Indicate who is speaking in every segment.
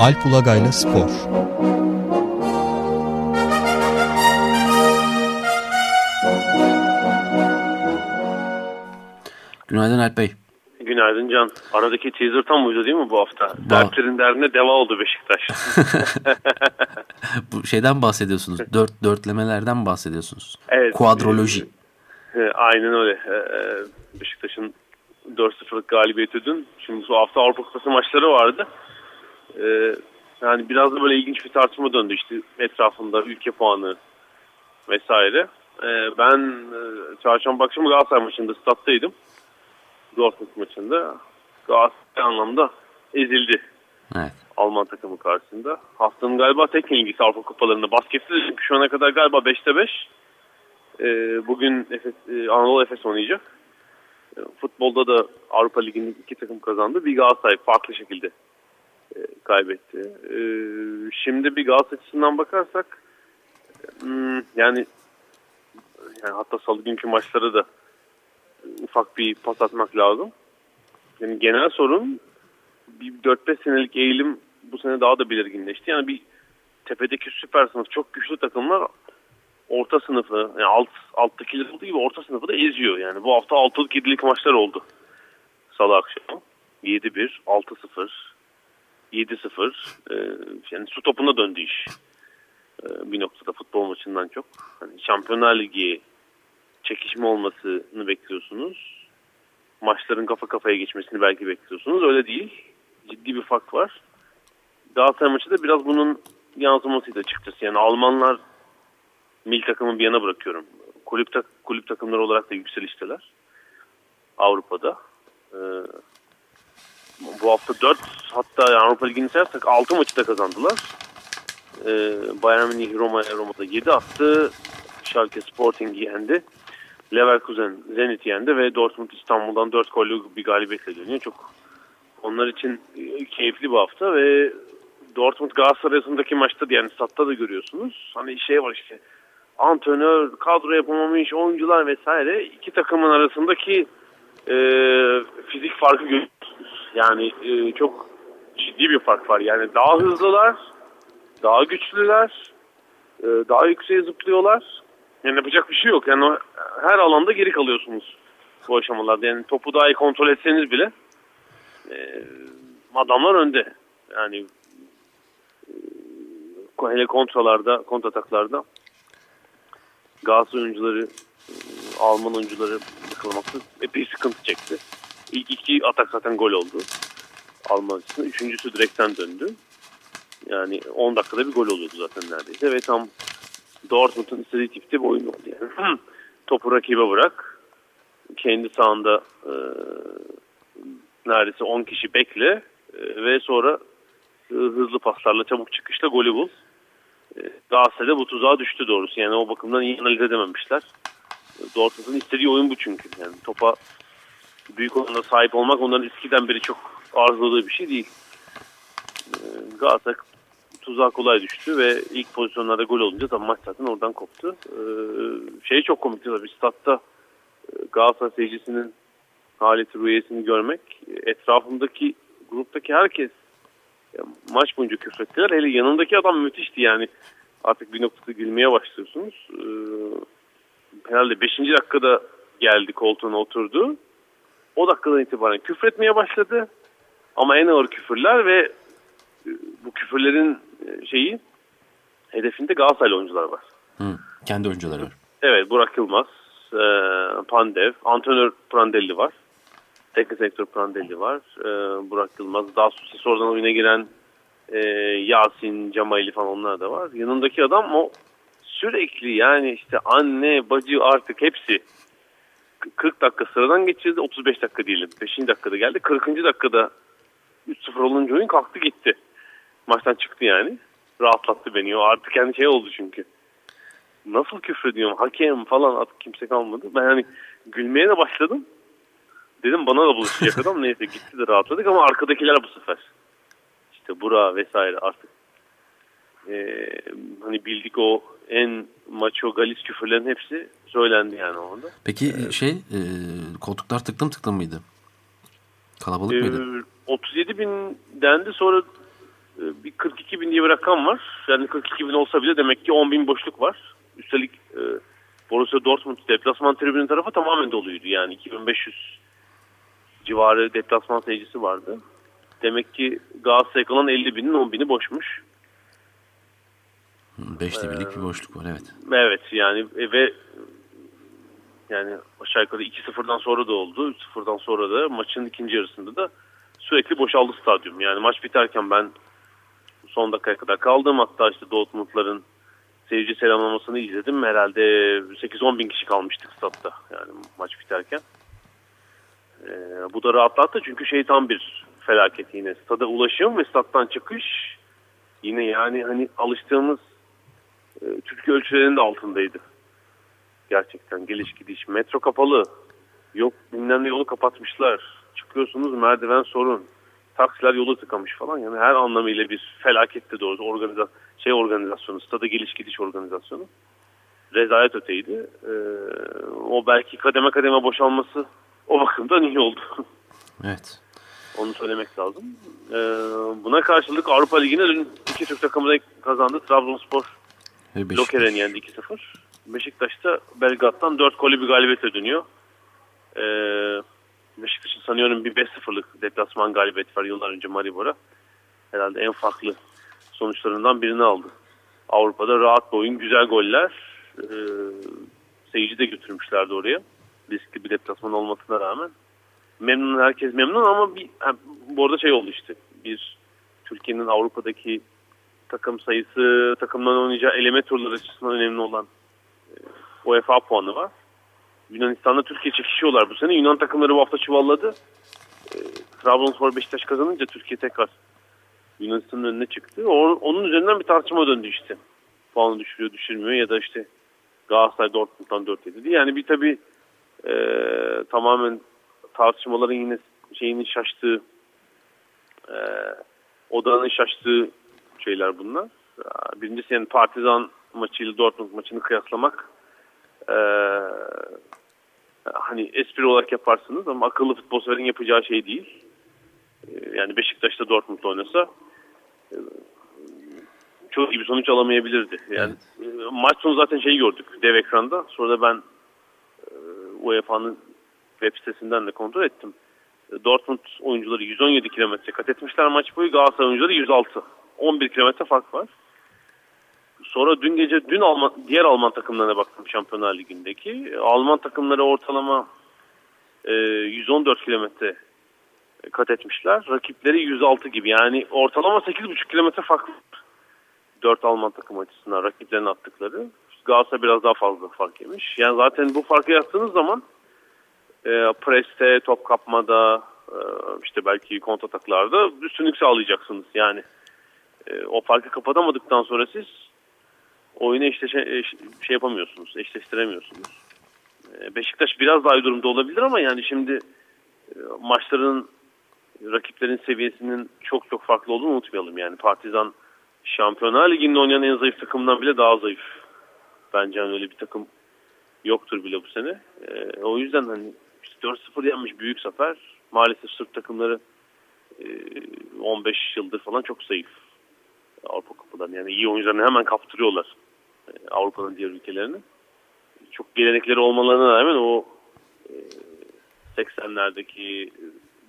Speaker 1: Alp Ulagay'la Spor
Speaker 2: Günaydın Alp Bey.
Speaker 3: Günaydın Can. Aradaki teaser tam buydu değil mi bu hafta? Dertlerin derdine deva oldu Beşiktaş.
Speaker 2: bu şeyden bahsediyorsunuz. Dört, dörtlemelerden bahsediyorsunuz.
Speaker 3: Evet.
Speaker 2: Kuadroloji.
Speaker 3: Aynen öyle. Ee, Beşiktaş'ın 4-0'lık galibiyeti dün. Şimdi bu hafta Avrupa Kupası maçları vardı. Ee, yani biraz da böyle ilginç bir tartışma döndü işte etrafında ülke puanı vesaire. Ee, ben e, çarşamba akşamı Galatasaray maçında stat'taydım. Dortmund maçında. Galatasaray anlamda ezildi.
Speaker 2: Evet.
Speaker 3: Alman takımı karşısında. Haftanın galiba tek ilgisi Avrupa kupalarında. Baskette de çünkü şu ana kadar galiba 5'te 5. Ee, bugün Efes, e, Anadolu Efes oynayacak. E, futbolda da Avrupa Ligi'nin iki takım kazandı. Bir Galatasaray farklı şekilde e, kaybetti. E, şimdi bir Galatasaray açısından bakarsak hmm, yani, yani hatta salı günkü maçları da ufak bir pas atmak lazım. Yani genel sorun bir 4-5 senelik eğilim bu sene daha da belirginleşti. Yani bir tepedeki süper sınıf çok güçlü takımlar orta sınıfı yani alt, alttakiler olduğu gibi orta sınıfı da eziyor. Yani bu hafta 6'lık 7'lik maçlar oldu. Salı akşamı. 7-1, 6-0, 7-0. Ee, yani su topuna döndü iş. Ee, bir noktada futbol maçından çok. Hani Şampiyonlar Ligi çekişme olmasını bekliyorsunuz. Maçların kafa kafaya geçmesini belki bekliyorsunuz. Öyle değil. Ciddi bir fark var. Galatasaray maçı da biraz bunun yansımasıydı açıkçası. Yani Almanlar mil takımı bir yana bırakıyorum. Kulüp, tak kulüp takımları olarak da yükselişteler. Avrupa'da. Ee, bu hafta 4 hatta yani Avrupa Ligi'ni sayarsak 6 maçı da kazandılar. Ee, Bayern Münih Roma'ya Roma'da 7 attı. Schalke Sporting'i yendi. Leverkusen Zenit yendi ve Dortmund İstanbul'dan 4 gollü bir galibiyetle dönüyor. Çok onlar için keyifli bir hafta ve Dortmund Galatasaray arasındaki maçta yani statta da görüyorsunuz. Hani şey var işte antrenör, kadro yapamamış oyuncular vesaire iki takımın arasındaki e, fizik farkı görüyorsunuz. Yani e, çok ciddi bir fark var. Yani daha hızlılar, daha güçlüler, e, daha yükseğe zıplıyorlar. Yani yapacak bir şey yok. Yani her alanda geri kalıyorsunuz bu aşamalarda. Yani topu daha iyi kontrol etseniz bile e, adamlar önde. Yani e, hele kontralarda, kontrataklarda Galatasaray oyuncuları, e, Alman oyuncuları yıkılmakta epey sıkıntı çekti. İlk iki atak zaten gol oldu. Alman için. Üçüncüsü direkten döndü. Yani 10 dakikada bir gol oluyordu zaten neredeyse ve tam Dortmund'un istediği tipte bir oyun oldu yani. Topu rakibe bırak. Kendi sahanda e, neredeyse 10 kişi bekle e, ve sonra hızlı paslarla çabuk çıkışla golü bul. E, Galatasaray'da bu tuzağa düştü doğrusu. Yani o bakımdan iyi analiz edememişler. Dortmund'un istediği oyun bu çünkü. Yani topa büyük oranda sahip olmak onların eskiden beri çok arzuladığı bir şey değil. E, Galatasaray tuzağa kolay düştü ve ilk pozisyonlarda gol olunca da maç zaten oradan koptu. Ee, şey çok komikti tabii statta Galatasaray seyircisinin haleti rüyesini görmek. Etrafındaki gruptaki herkes maç boyunca küfrettiler. Hele yanındaki adam müthişti yani. Artık bir noktada gülmeye başlıyorsunuz. Ee, herhalde 5. dakikada geldi koltuğuna oturdu. O dakikadan itibaren küfretmeye başladı. Ama en ağır küfürler ve bu küfürlerin şeyi hedefinde Galatasaraylı oyuncular var.
Speaker 2: Hı, kendi oyuncuları var.
Speaker 3: Evet Burak Yılmaz, e, Pandev, antrenör Prandelli var. Teknik direktör Prandelli var. E, Burak Yılmaz, daha sonra sonradan oyuna giren e, Yasin, Cemaili falan onlar da var. Yanındaki adam o sürekli yani işte anne, bacı artık hepsi 40 dakika sıradan geçirdi. 35 dakika diyelim. 5. dakikada geldi. 40. dakikada 3-0 olunca oyun kalktı gitti. Maçtan çıktı yani. Rahatlattı beni. O artık kendi şey oldu çünkü. Nasıl küfrediyorum hakem falan artık kimse kalmadı. Ben hani gülmeye de başladım. Dedim bana da buluşacak adam. Neyse gitti de rahatladık ama arkadakiler bu sefer. İşte Bura vesaire artık. Ee, hani bildik o en maço galis küfürlerin hepsi söylendi yani orada.
Speaker 2: Peki ee, şey e, koltuklar tıklım tıklım mıydı? Kalabalık
Speaker 3: e,
Speaker 2: mıydı?
Speaker 3: 37 bin dendi sonra e, bir 42 bin diye bir rakam var. Yani 42 bin olsa bile demek ki 10 bin boşluk var. Üstelik e, Borussia Dortmund deplasman tribünün tarafı tamamen doluydu. Yani 2500 civarı deplasman seyircisi vardı. Demek ki Galatasaray'a kalan 50 binin 10 bini boşmuş.
Speaker 2: Beşte birlik bir boşluk var evet.
Speaker 3: Evet yani e, ve yani aşağı yukarı 2-0'dan sonra da oldu. 3-0'dan sonra da maçın ikinci yarısında da sürekli boşaldı stadyum. Yani maç biterken ben son dakikaya kadar kaldım. Hatta işte Dortmund'ların seyirci selamlamasını izledim. Herhalde 8-10 bin kişi kalmıştık statta yani maç biterken. Ee, bu da rahatlattı çünkü şey tam bir felaket yine. Stada ulaşım ve stat'tan çıkış yine yani hani alıştığımız e, Türkiye ölçülerinin de altındaydı. Gerçekten geliş gidiş. Metro kapalı. Yok bilmem ne yolu kapatmışlar. Çıkıyorsunuz merdiven sorun. Taksiler yolu tıkamış falan. Yani her anlamıyla bir felakette doğrusu organiza şey organizasyonu, stada geliş gidiş organizasyonu. Rezalet öteydi. Ee, o belki kademe kademe boşalması o bakımdan iyi oldu.
Speaker 2: Evet.
Speaker 3: Onu söylemek lazım. Ee, buna karşılık Avrupa Ligi'ne dün iki Türk takımı kazandı. Trabzonspor Loker'in yendi 2-0. Beşiktaş'ta Belgrad'dan 4 golü bir galibiyete dönüyor. Ee, Beşiktaş'ın sanıyorum bir 5-0'lık deplasman galibiyeti var yıllar önce Maribor'a. Herhalde en farklı sonuçlarından birini aldı. Avrupa'da rahat bir oyun, güzel goller. Ee, seyirci de götürmüşlerdi oraya. Riskli bir deplasman olmasına rağmen. Memnun, herkes memnun ama bir, bu arada şey oldu işte. Bir Türkiye'nin Avrupa'daki takım sayısı, takımların oynayacağı eleme turları açısından önemli olan e, UEFA puanı var. Yunanistan'da Türkiye çekişiyorlar bu sene. Yunan takımları bu hafta çuvalladı. E, Trabzonspor Beşiktaş kazanınca Türkiye tekrar Yunanistan'ın önüne çıktı. Onun üzerinden bir tartışma döndü işte. Puanı düşürüyor, düşürmüyor ya da işte Galatasaray Dortmund'dan 4 yedi. Yani bir tabi e, tamamen tartışmaların yine şeyinin şaştığı e, odağının şaştığı şeyler bunlar. Birincisi yani Partizan maçıyla Dortmund maçını kıyaslamak e, hani espri olarak yaparsınız ama akıllı futbol severin yapacağı şey değil. E, yani Beşiktaş'ta Dortmund oynasa e, çok iyi bir sonuç alamayabilirdi. Yani evet. e, maç sonu zaten şeyi gördük dev ekranda. Sonra da ben e, UEFA'nın web sitesinden de kontrol ettim. Dortmund oyuncuları 117 kilometre kat etmişler maç boyu. Galatasaray oyuncuları 106. 11 kilometre fark var. Sonra dün gece dün Alman, diğer Alman takımlarına baktım Şampiyonlar Ligi'ndeki. Alman takımları ortalama e, 114 kilometre kat etmişler. Rakipleri 106 gibi. Yani ortalama 8,5 kilometre fark var. 4 Alman takım açısından rakiplerin attıkları. Galatasaray biraz daha fazla fark yemiş. Yani zaten bu farkı yaptığınız zaman e, preste, top kapmada, e, işte belki kontrataklarda üstünlük sağlayacaksınız. Yani e, o farkı kapatamadıktan sonra siz oyunu eşleşe, eş, şey yapamıyorsunuz, eşleştiremiyorsunuz. E, Beşiktaş biraz daha iyi durumda olabilir ama yani şimdi e, maçların rakiplerin seviyesinin çok çok farklı olduğunu unutmayalım. Yani Partizan Şampiyonlar Ligi'nde oynayan en zayıf takımdan bile daha zayıf. Bence hani öyle bir takım yoktur bile bu sene. O yüzden hani işte 4-0 yenmiş büyük zafer. Maalesef Sırp takımları e, 15 yıldır falan çok zayıf. Avrupa Kupadan. Yani iyi oyuncularını hemen kaptırıyorlar e, Avrupa'nın diğer ülkelerini. Çok gelenekleri olmalarına rağmen o e, 80'lerdeki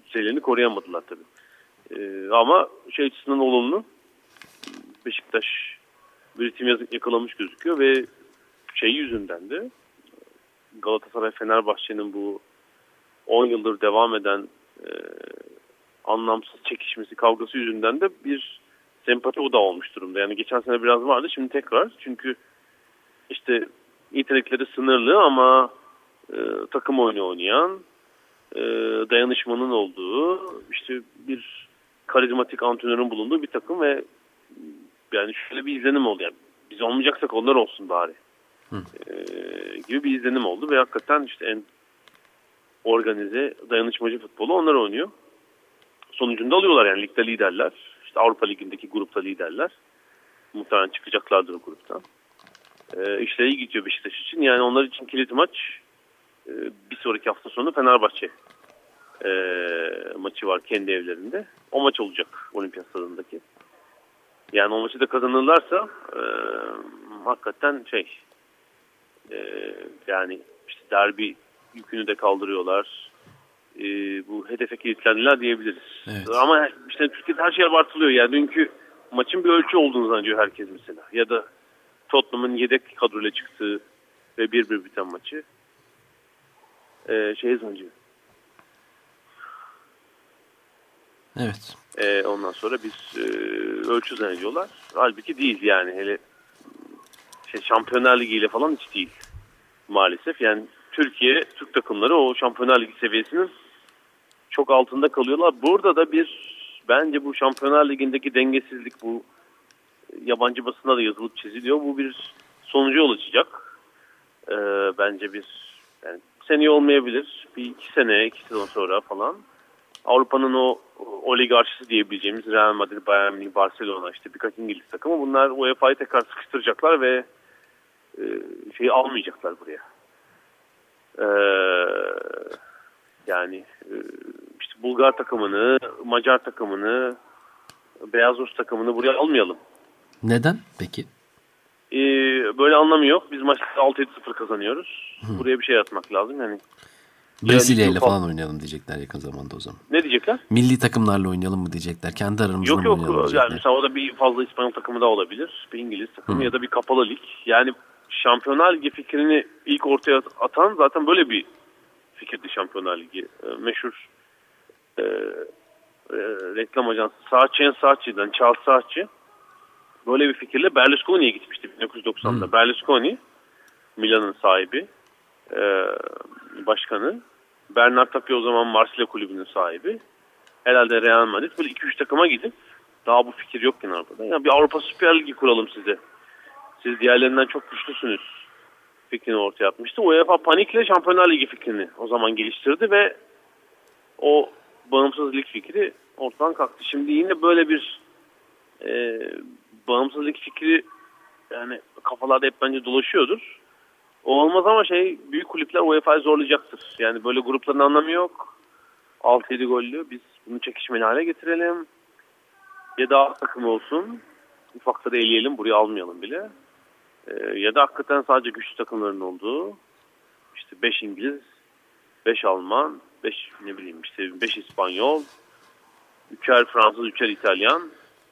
Speaker 3: düzeylerini koruyamadılar tabii. E, ama şey açısından olumlu. Beşiktaş ritim yakalamış gözüküyor ve şey yüzünden de Galatasaray Fenerbahçe'nin bu 10 yıldır devam eden e, anlamsız çekişmesi kavgası yüzünden de bir sempati o da olmuş durumda. Yani geçen sene biraz vardı şimdi tekrar. Çünkü işte yetenekleri sınırlı ama e, takım oyunu oynayan, e, dayanışmanın olduğu, işte bir karizmatik antrenörün bulunduğu bir takım ve yani şöyle bir izlenim oldu. Yani biz olmayacaksak onlar olsun bari. E, gibi bir izlenim oldu ve hakikaten işte en organize dayanışmacı futbolu onlar oynuyor. Sonucunda alıyorlar yani ligde liderler. Avrupa Ligi'ndeki grupta liderler. Muhtemelen çıkacaklardır gruptan. E, işleri iyi gidiyor Beşiktaş için. Yani onlar için kilit maç e, bir sonraki hafta sonu Fenerbahçe e, maçı var kendi evlerinde. O maç olacak olimpiyat stadındaki. Yani o maçı da kazanırlarsa e, hakikaten şey e, yani işte derbi yükünü de kaldırıyorlar. E, bu hedefe kilitlendiler diyebiliriz.
Speaker 2: Evet.
Speaker 3: Ama işte Türkiye'de her şey abartılıyor. Yani dünkü maçın bir ölçü olduğunu zannediyor herkes mesela. Ya da Tottenham'ın yedek kadroyla çıktığı ve 1-1 biten maçı e, şey zannediyor.
Speaker 2: Evet.
Speaker 3: E, ondan sonra biz e, ölçü zannediyorlar. Halbuki değil yani. Hele şey, Şampiyonlar Ligi ile falan hiç değil. Maalesef. Yani Türkiye, Türk takımları o Şampiyonlar Ligi seviyesinin çok altında kalıyorlar. Burada da bir bence bu Şampiyonlar Ligi'ndeki dengesizlik bu yabancı basında da yazılıp çiziliyor. Bu bir sonucu yol açacak. Ee, bence bir yani seneye olmayabilir. Bir iki sene, iki sezon sonra falan. Avrupa'nın o oligarşisi diyebileceğimiz Real Madrid, Bayern Münih, Barcelona işte birkaç İngiliz takımı bunlar UEFA'yı tekrar sıkıştıracaklar ve e, şeyi almayacaklar buraya. Ee, yani e, işte Bulgar takımını, Macar takımını, Beyaz Rus takımını buraya almayalım.
Speaker 2: Neden peki?
Speaker 3: Ee, böyle anlamı yok. Biz maçta 6-7-0 kazanıyoruz. Buraya bir şey atmak lazım. Yani
Speaker 2: Brezilya ile
Speaker 3: Yani-
Speaker 2: falan oynayalım diyecekler yakın zamanda o zaman.
Speaker 3: ne diyecekler?
Speaker 2: Milli takımlarla oynayalım mı diyecekler. Kendi aramızda
Speaker 3: Yok
Speaker 2: mı
Speaker 3: yok
Speaker 2: oynayalım
Speaker 3: yani
Speaker 2: diyecekler.
Speaker 3: mesela o da bir fazla İspanyol takımı da olabilir. Bir İngiliz takımı ya da bir kapalı lig. Yani Şampiyonlar Ligi fikrini ilk ortaya atan zaten böyle bir fikirdi Şampiyonlar Ligi. Ee, meşhur e, e, reklam ajansı Saatçı'nın Saatçı'dan Charles Saatçı böyle bir fikirle Berlusconi'ye gitmişti 1990'da. Berlusconi Milan'ın sahibi e, başkanı. Bernard Tapie o zaman Marsilya kulübünün sahibi. Herhalde Real Madrid böyle 2-3 takıma gidip daha bu fikir yokken Avrupa'da. Yani bir Avrupa Süper Ligi kuralım size. Siz diğerlerinden çok güçlüsünüz fikrini ortaya atmıştı. UEFA panikle Şampiyonlar Ligi fikrini o zaman geliştirdi ve o bağımsız lig fikri ortadan kalktı. Şimdi yine böyle bir e, bağımsız lig fikri yani kafalarda hep bence dolaşıyordur. O olmaz ama şey büyük kulüpler UEFA'yı zorlayacaktır. Yani böyle grupların anlamı yok. 6-7 gollü biz bunu çekişmeli hale getirelim. Ya da takım olsun. Ufakları eleyelim buraya almayalım bile. Ee, ya da hakikaten sadece güçlü takımların olduğu işte 5 İngiliz, 5 Alman, 5 ne bileyim işte 5 İspanyol, 3'er Fransız, 3'er İtalyan.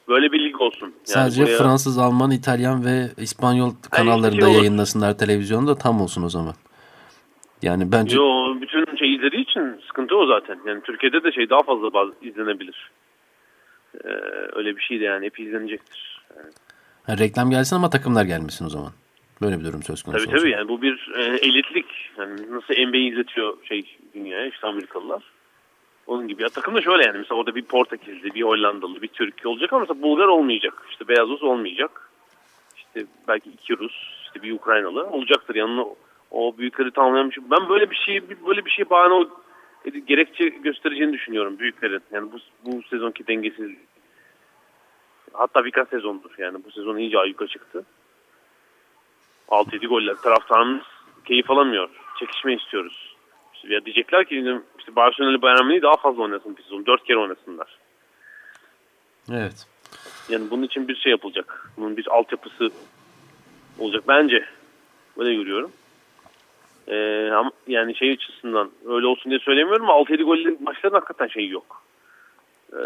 Speaker 3: Böyle bir lig olsun. Yani
Speaker 2: Sadece
Speaker 3: buraya-
Speaker 2: Fransız, Alman, İtalyan ve İspanyol kanallarında
Speaker 3: şey olur.
Speaker 2: yayınlasınlar televizyonda tam olsun o zaman. Yani bence
Speaker 3: Yo bütün şey izlediği için sıkıntı o zaten. Yani Türkiye'de de şey daha fazla izlenebilir. Ee, öyle bir şey de yani hep izlenecektir. Yani,
Speaker 2: ha, reklam gelsin ama takımlar gelmesin o zaman. Böyle bir durum söz konusu.
Speaker 3: tabii tabii yani bu bir e, elitlik. Yani nasıl NBA izletiyor şey dünyaya işte Amerikalılar. Onun gibi. Ya takım da şöyle yani mesela orada bir Portekizli, bir Hollandalı, bir Türk olacak ama mesela Bulgar olmayacak. İşte Beyaz Rus olmayacak. İşte belki iki Rus, işte bir Ukraynalı olacaktır yanına o büyükleri tamamlayan bir şey. Ben böyle bir şey böyle bir şey bahane gerekçe göstereceğini düşünüyorum büyüklerin. Yani bu bu sezonki dengesizlik. Hatta birkaç sezondur. Yani bu sezon iyice ayyuka çıktı. 6-7 goller. Taraftarımız keyif alamıyor. Çekişme istiyoruz. İşte ya diyecekler ki işte Barcelona Bayern daha fazla oynasın bir sezon. 4 kere oynasınlar.
Speaker 2: Evet.
Speaker 3: Yani bunun için bir şey yapılacak. Bunun bir altyapısı olacak bence. Böyle görüyorum. Ee, ama yani şey açısından öyle olsun diye söylemiyorum ama 6-7 gollü maçların hakikaten şeyi yok. Ee,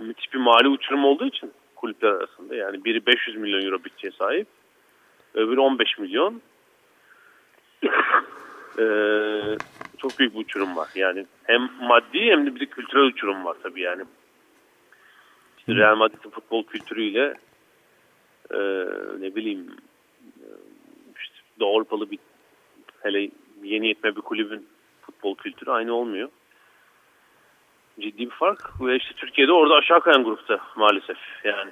Speaker 3: müthiş bir mali uçurum olduğu için kulüpler arasında. Yani biri 500 milyon euro bütçeye sahip. Öbürü 15 milyon. Ee, çok büyük bir uçurum var. Yani hem maddi hem de bir de kültürel uçurum var tabii yani. İşte Real Madrid'in futbol kültürüyle e, ne bileyim e, işte Doğu Avrupalı bir hele yeni yetme bir kulübün futbol kültürü aynı olmuyor. Ciddi bir fark. Ve işte Türkiye'de orada aşağı kayan grupta maalesef yani.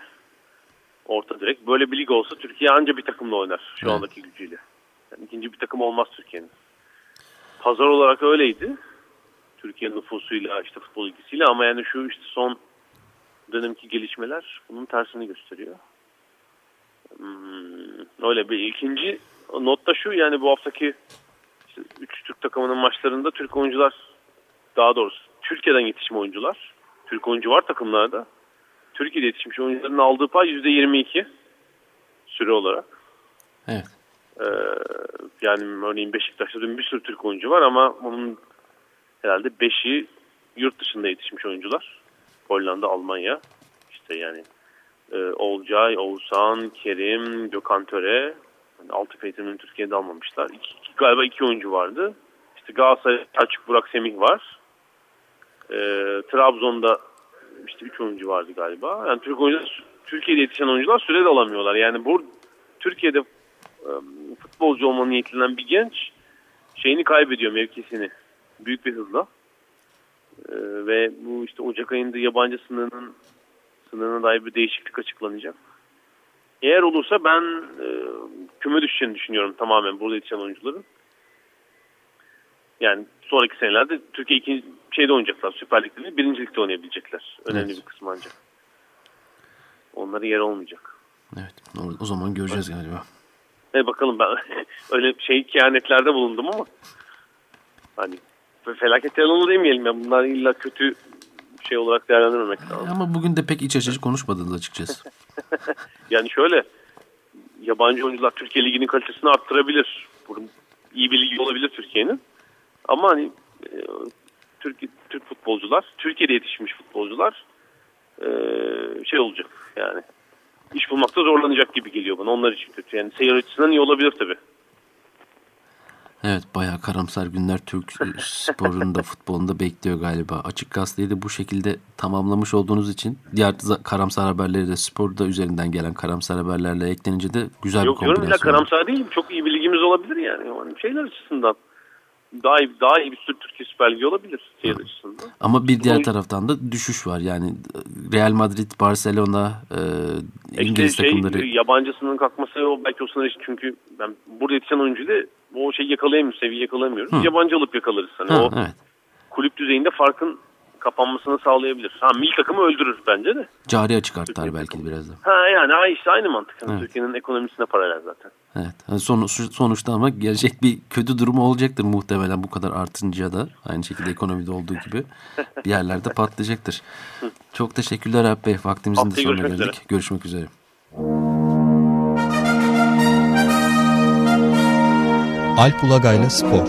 Speaker 3: Orta direkt. Böyle bir lig olsa Türkiye anca bir takımla oynar şu
Speaker 2: Evet.
Speaker 3: andaki gücüyle. Yani ikinci bir takım olmaz Türkiye'nin. Pazar olarak öyleydi. Türkiye nüfusuyla işte futbol ilgisiyle ama yani şu işte son dönemki gelişmeler bunun tersini gösteriyor. Hmm, öyle bir ikinci not da şu yani bu haftaki işte üç Türk takımının maçlarında Türk oyuncular daha doğrusu Türkiye'den yetişme oyuncular. Türk oyuncu var takımlarda. Türkiye'de yetişmiş oyuncuların aldığı pay %22 süre olarak.
Speaker 2: Evet.
Speaker 3: Ee, yani örneğin Beşiktaş'ta dün bir sürü Türk oyuncu var ama onun herhalde 5'i yurt dışında yetişmiş oyuncular. Hollanda, Almanya. İşte yani e, Olcay, Oğuzhan, Kerim, Gökhan Töre. Yani altı eğitimini Türkiye'de almamışlar. İki, iki, galiba iki oyuncu vardı. İşte Galatasaray, Açık Burak Semih var. E, Trabzon'da işte üç oyuncu vardı galiba. Yani Türk oyuncular, Türkiye'de yetişen oyuncular süre de alamıyorlar. Yani bu Türkiye'de e, futbolcu olma niyetinden bir genç şeyini kaybediyor mevkisini büyük bir hızla. E, ve bu işte Ocak ayında yabancı sınırının sınırına dair bir değişiklik açıklanacak. Eğer olursa ben e, küme düşeceğini düşünüyorum tamamen burada yetişen oyuncuların. Yani sonraki senelerde Türkiye ikinci şeyde oynayacaklar. Süper Lig'de değil, birinci ligde oynayabilecekler. Önemli evet. bir kısmı ancak. Onlara yer olmayacak.
Speaker 2: Evet. O zaman göreceğiz evet. galiba.
Speaker 3: E bakalım ben öyle şey kehanetlerde bulundum ama hani felaket yalanı demeyelim ya. Bunlar illa kötü şey olarak değerlendirmemek lazım.
Speaker 2: Ama bugün de pek iç açıcı konuşmadınız açıkçası.
Speaker 3: yani şöyle yabancı oyuncular Türkiye Ligi'nin kalitesini arttırabilir. Bunun iyi bir ligi olabilir Türkiye'nin. Ama hani e, Türk, Türk futbolcular, Türkiye'de yetişmiş futbolcular e, şey olacak yani iş bulmakta zorlanacak gibi geliyor bana. Onlar için kötü. Yani seyir açısından iyi olabilir tabii.
Speaker 2: Evet bayağı karamsar günler Türk sporunda futbolunda bekliyor galiba. Açık gazeteyi de bu şekilde tamamlamış olduğunuz için diğer karamsar haberleri de sporda üzerinden gelen karamsar haberlerle eklenince de güzel
Speaker 3: Yok,
Speaker 2: bir kombinasyon.
Speaker 3: Yok karamsar değil. Çok iyi bir ligimiz olabilir yani. yani şeyler açısından daha iyi, daha iyi bir sürü Türkiye Süper Ligi olabilir seyir açısından.
Speaker 2: Ama bir diğer taraftan da düşüş var. Yani Real Madrid, Barcelona, e, İngiliz
Speaker 3: işte şey,
Speaker 2: takımları.
Speaker 3: Yabancısının kalkması o belki o sınır çünkü ben burada yetişen oyuncuyla o şeyi yakalayamıyoruz, seviye yakalayamıyoruz. Hı. Yabancı alıp yakalarız. Hani
Speaker 2: ha,
Speaker 3: o
Speaker 2: evet.
Speaker 3: kulüp düzeyinde farkın kapanmasını sağlayabilir. Ha milli takımı öldürür bence de.
Speaker 2: Cari açık artar belki biraz da.
Speaker 3: Ha yani işte aynı mantık. Yani evet. Türkiye'nin ekonomisine paralel zaten.
Speaker 2: Evet. Yani son, sonuçta ama gelecek bir kötü durumu olacaktır muhtemelen bu kadar artınca da. Aynı şekilde ekonomide olduğu gibi bir yerlerde patlayacaktır. Çok teşekkürler Alp Bey. Vaktimizin de sonuna geldik. Üzere. Görüşmek üzere.
Speaker 1: Alp Ulagay'la Spor